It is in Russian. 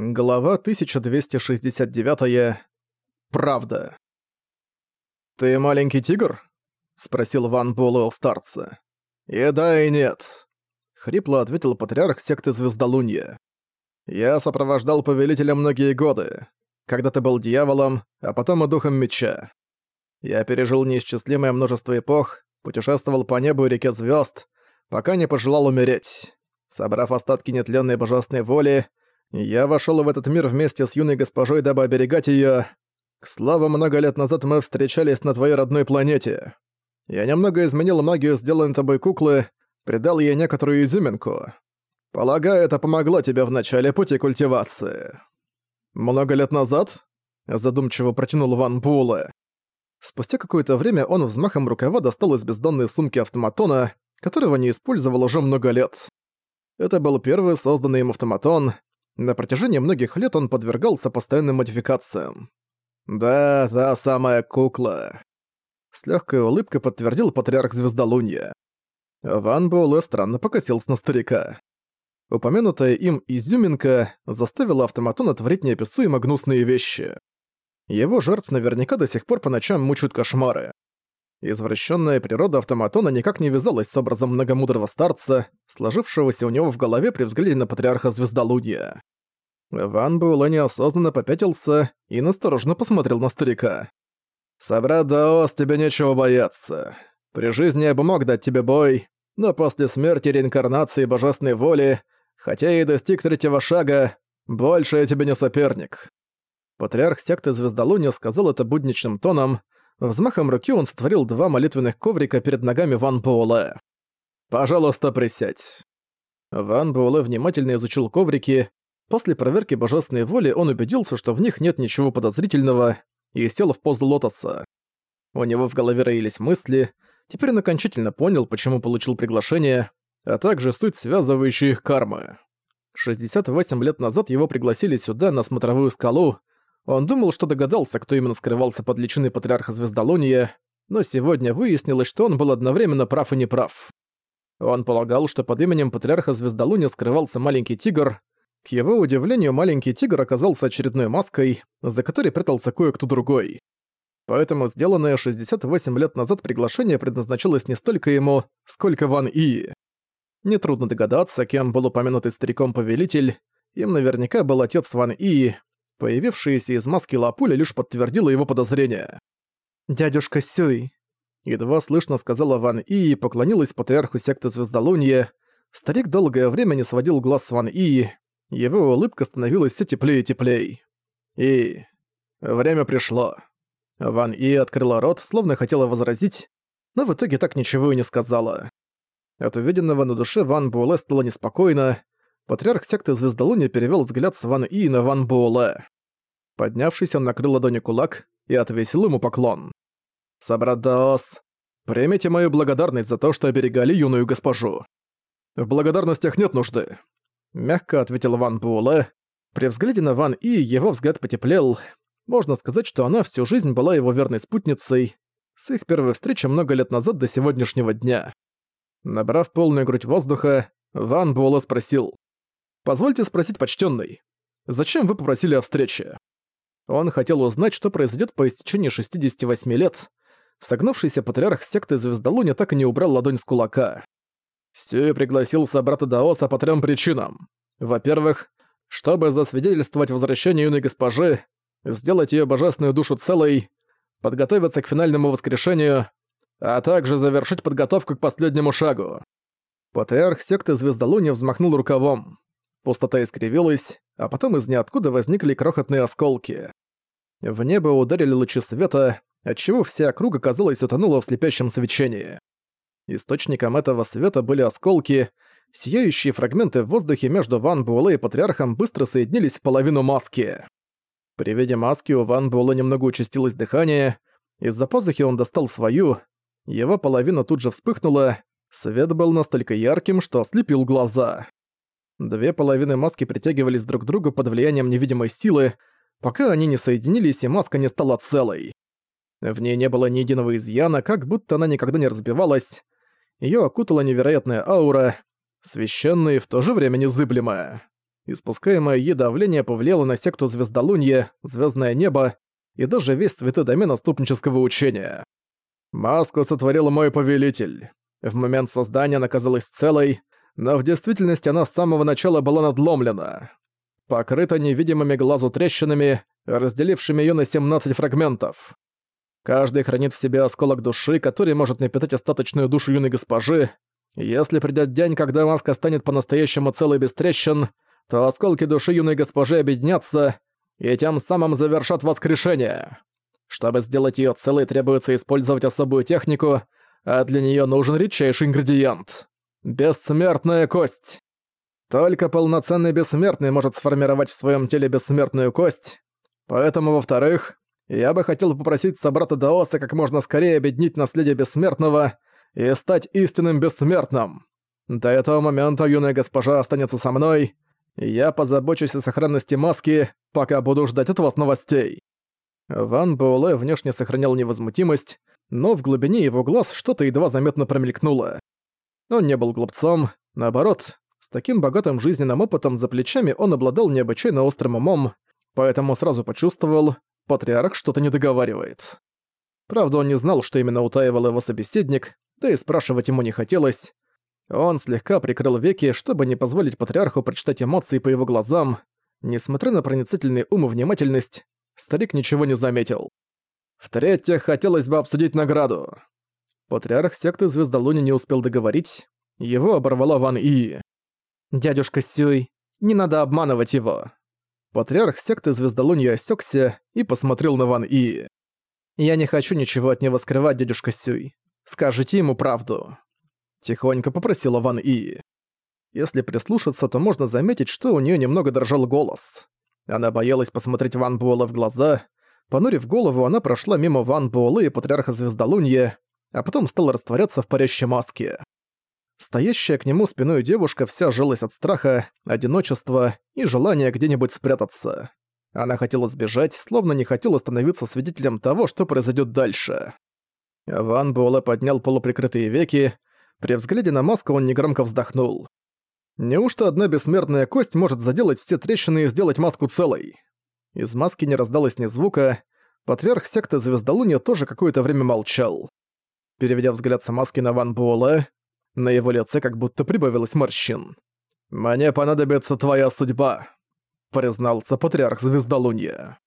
Глава 1269. Правда. «Ты маленький тигр?» — спросил Ван Буэлл старца. «И да, и нет», — хрипло ответил патриарх секты Звездолунья. «Я сопровождал повелителя многие годы, когда ты был дьяволом, а потом и духом меча. Я пережил неисчислимое множество эпох, путешествовал по небу и реке звезд, пока не пожелал умереть. Собрав остатки нетленной божественной воли, я вошел в этот мир вместе с юной госпожой, дабы оберегать ее. К слову, много лет назад мы встречались на твоей родной планете. Я немного изменил магию сделанной тобой куклы, придал ей некоторую изюминку. Полагаю, это помогло тебе в начале пути культивации. Много лет назад? Задумчиво протянул Ван Буэлэ. Спустя какое-то время он взмахом рукава достал из бездонной сумки автоматона, которого не использовал уже много лет. Это был первый созданный им автоматон, на протяжении многих лет он подвергался постоянным модификациям. «Да, та самая кукла», — с легкой улыбкой подтвердил патриарх Звездолунья. Ван Буэлэ странно покосился на старика. Упомянутая им изюминка заставила автоматона творить неописуемо гнусные вещи. Его жертв наверняка до сих пор по ночам мучают кошмары. Извращенная природа автоматона никак не вязалась с образом многомудрого старца, сложившегося у него в голове при взгляде на патриарха Звездолудья. Ван Буэлэ неосознанно попятился и насторожно посмотрел на старика. «Собрат Даос, тебе нечего бояться. При жизни я бы мог дать тебе бой, но после смерти реинкарнации божественной воли, хотя и достиг третьего шага, больше я тебе не соперник». Патриарх секты Звездолуния сказал это будничным тоном, Взмахом руки он сотворил два молитвенных коврика перед ногами Ван Буэлэ. «Пожалуйста, присядь». Ван Буэлэ внимательно изучил коврики. После проверки божественной воли он убедился, что в них нет ничего подозрительного, и сел в позу лотоса. У него в голове роились мысли, теперь он окончательно понял, почему получил приглашение, а также суть связывающей их кармы. 68 лет назад его пригласили сюда, на смотровую скалу, он думал, что догадался, кто именно скрывался под личиной патриарха Звездолуния, но сегодня выяснилось, что он был одновременно прав и неправ. Он полагал, что под именем патриарха Звездолуния скрывался маленький тигр. К его удивлению, маленький тигр оказался очередной маской, за которой прятался кое-кто другой. Поэтому сделанное 68 лет назад приглашение предназначалось не столько ему, сколько Ван И. Нетрудно догадаться, кем был упомянутый стариком-повелитель, им наверняка был отец Ван И, Появившаяся из маски лапуля лишь подтвердила его подозрения. «Дядюшка Сюй», — едва слышно сказала Ван И и поклонилась патриарху секты Звездолуния. Старик долгое время не сводил глаз с Ван И, его улыбка становилась все теплее и теплее. И... время пришло. Ван И открыла рот, словно хотела возразить, но в итоге так ничего и не сказала. От увиденного на душе Ван Буэлэ стало неспокойно, Патриарх секты Звездолуния перевел взгляд с Ван И на Ван Буэлэ. Поднявшись, он накрыл ладонью кулак и отвесил ему поклон. «Собрат примите мою благодарность за то, что оберегали юную госпожу. В благодарностях нет нужды», — мягко ответил Ван Буэлэ. При взгляде на Ван И его взгляд потеплел. Можно сказать, что она всю жизнь была его верной спутницей, с их первой встречи много лет назад до сегодняшнего дня. Набрав полную грудь воздуха, Ван Буэлэ спросил. Позвольте спросить, почтенный, зачем вы попросили о встрече? Он хотел узнать, что произойдет по истечении 68 лет. Согнувшийся патриарх секты Звездолуня так и не убрал ладонь с кулака. Сюэ пригласил собрата Даоса по трем причинам. Во-первых, чтобы засвидетельствовать возвращение юной госпожи, сделать ее божественную душу целой, подготовиться к финальному воскрешению, а также завершить подготовку к последнему шагу. Патриарх секты Звездолуния взмахнул рукавом. Пустота искривилась, а потом из ниоткуда возникли крохотные осколки. В небо ударили лучи света, отчего вся округа, казалось, утонула в слепящем свечении. Источником этого света были осколки, сияющие фрагменты в воздухе между Ван Буэлэ и Патриархом быстро соединились в половину маски. При виде маски у Ван Буэлэ немного участилось дыхание, из-за пазухи он достал свою, его половина тут же вспыхнула, свет был настолько ярким, что ослепил глаза. Две половины маски притягивались друг к другу под влиянием невидимой силы, пока они не соединились и маска не стала целой. В ней не было ни единого изъяна, как будто она никогда не разбивалась. Её окутала невероятная аура, священная и в то же время незыблемая. испускаемое ей давление повлияло на секту Звездолунье, Звездное небо и даже весь святой домен отступнического учения. Маску сотворил мой повелитель. В момент создания она казалась целой, но в действительности она с самого начала была надломлена. Покрыта невидимыми глазу трещинами, разделившими ее на 17 фрагментов. Каждый хранит в себе осколок души, который может напитать остаточную душу юной госпожи. Если придёт день, когда маска станет по-настоящему целой без трещин, то осколки души юной госпожи объединятся и тем самым завершат воскрешение. Чтобы сделать её целой, требуется использовать особую технику, а для неё нужен редчайший ингредиент. Бессмертная кость. Только полноценный бессмертный может сформировать в своём теле бессмертную кость. Поэтому, во-вторых, я бы хотел попросить собрата Даоса как можно скорее объединить наследие бессмертного и стать истинным бессмертным. До этого момента юная госпожа останется со мной, и я позабочусь о сохранности маски, пока буду ждать от вас новостей». Ван Буэлэ внешне сохранял невозмутимость, но в глубине его глаз что-то едва заметно промелькнуло. Он не был глупцом, наоборот, с таким богатым жизненным опытом за плечами он обладал необычайно острым умом, поэтому сразу почувствовал, патриарх что-то не договаривает. Правда, он не знал, что именно утаивал его собеседник, да и спрашивать ему не хотелось. Он слегка прикрыл веки, чтобы не позволить патриарху прочитать эмоции по его глазам. Несмотря на проницательный ум и внимательность, старик ничего не заметил. В-третьих, хотелось бы обсудить награду. Патриарх секты Звездолуни не успел договорить, его оборвала Ван И. «Дядюшка Сюй, не надо обманывать его. Патриарх секты Звездолунья осёкся и посмотрел на Ван И. «Я не хочу ничего от него скрывать, дядюшка Сюй. Скажите ему правду». Тихонько попросила Ван И. Если прислушаться, то можно заметить, что у неё немного дрожал голос. Она боялась посмотреть Ван Буэлла в глаза. Понурив голову, она прошла мимо Ван Буэлла и Патриарха Звездолунья, а потом стала растворяться в парящей маске. Стоящая к нему спиной девушка вся жилась от страха, одиночества и желания где-нибудь спрятаться. Она хотела сбежать, словно не хотела становиться свидетелем того, что произойдет дальше. Ван Буэлэ поднял полуприкрытые веки. При взгляде на маску он негромко вздохнул. Неужто одна бессмертная кость может заделать все трещины и сделать маску целой? Из маски не раздалось ни звука. Патриарх секты Звездолуния тоже какое-то время молчал. Переведя взгляд с маски на Ван Буэлэ, на его лице как будто прибавилось морщин. «Мне понадобится твоя судьба», — признался патриарх Звездолунья.